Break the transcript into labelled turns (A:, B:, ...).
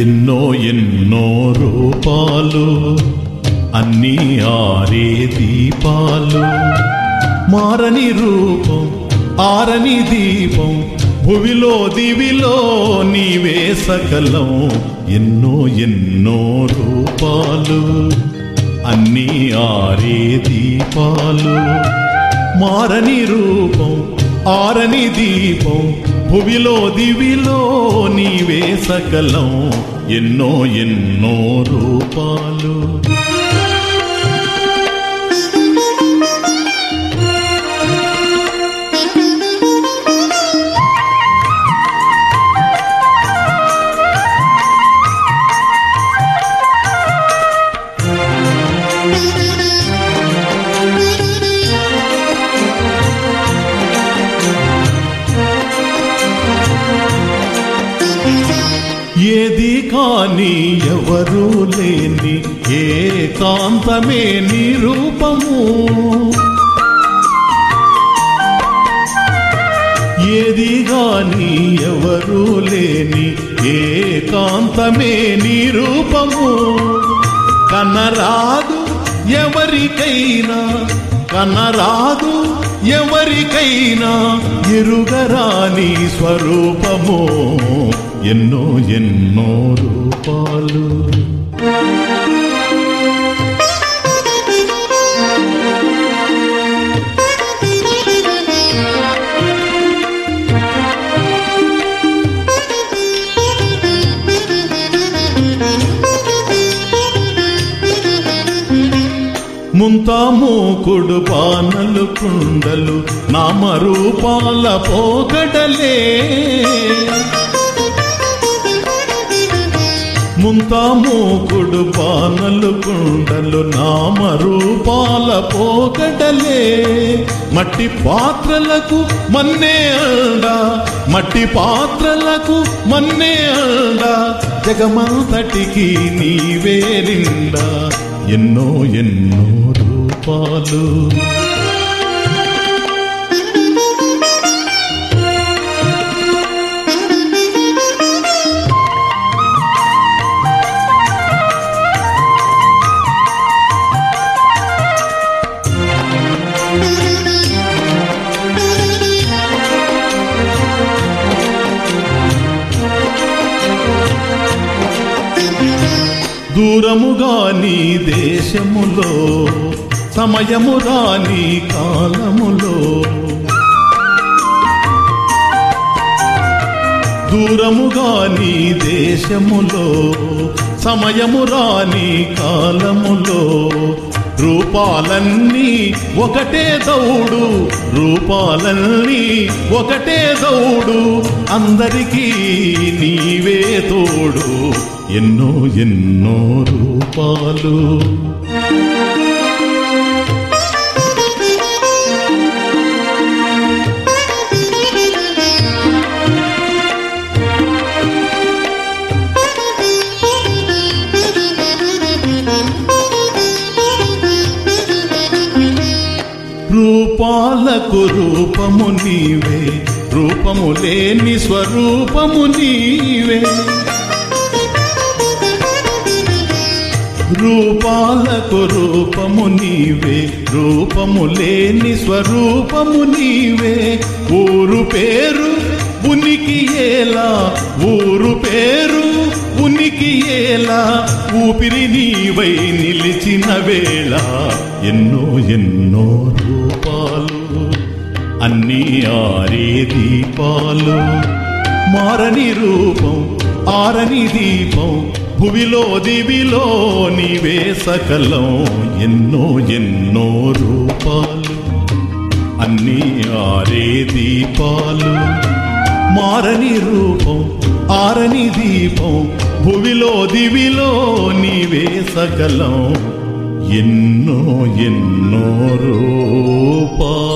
A: ఎన్నో ఎన్నో రూపాలు అన్నీ ఆరే దీపాలు. మారని రూపం ఆరని దీపం భువిలో దివిలో నీవే సకలం. ఎన్నో ఎన్నో రూపాలు అన్నీ ఆరే దీపాలు. మారని రూపం ఆరని దీపం భువిలో దివిలో నీవే సకలం. ఎన్నో ఎన్నో రూపాలు. కానీ ఎవరూ లేని ఏకాంతమే నిరూపము ఏది గాని ఎవరూ లేని ఏకాంతమే నిరూపము కనరాదు ఎవరికైనా కనరాదు ఎవరికైనా ఎరుగరాని స్వరూపమో ఎన్నో ఎన్నో రూపాలు. ముంతామూకుడు పానలు కుండలు నామరూపాల పోకడలే. ముంతామూకుడు పానలు కుండలు నామరూపాల పోకడలే. మట్టి పాత్రలకు మన్నే అండా మట్టి పాత్రలకు మన్నే అండా జగమంతటికి నీవే నిండా. ఎన్నో ఎన్నో రూపాలు దూరముగా నీ దేశములో సమయము రాని కాలములో. దూరముగా నీ దేశములో సమయము రాని కాలములో. రూపాలన్నీ ఒకటే దౌడు రూపాలన్నీ ఒకటే దౌడు అందరికీ నీవే తోడు. ఎన్నో ఎన్నో రూపాలు. రూపాలకు రూపము నీవే. రూపము లేని స్వరూపము నీవే. రూపాలకు రూపము నీవే. రూపము లేని స్వరూపము నీవే. ఊరు పేరు ఉనికి ఏలా ఊరు పేరు ఉనికి ఏలా ఊపిరి నీవై నిలిచిన వేళ ఎన్నో ఎన్నో రూపాలు అన్నీ ఆరే దీపాలు. మారని రూపం ఆరని దీపం భువిలో దివిలో నీవే సకలం. ఎన్నో ఎన్నో రూపాలు అన్నీ ఆరే దీపాలు. మారని రూపం ఆరని దీపం భువిలో దివిలో నీవే సకలం ఎన్నో ఎన్నో రూపాలు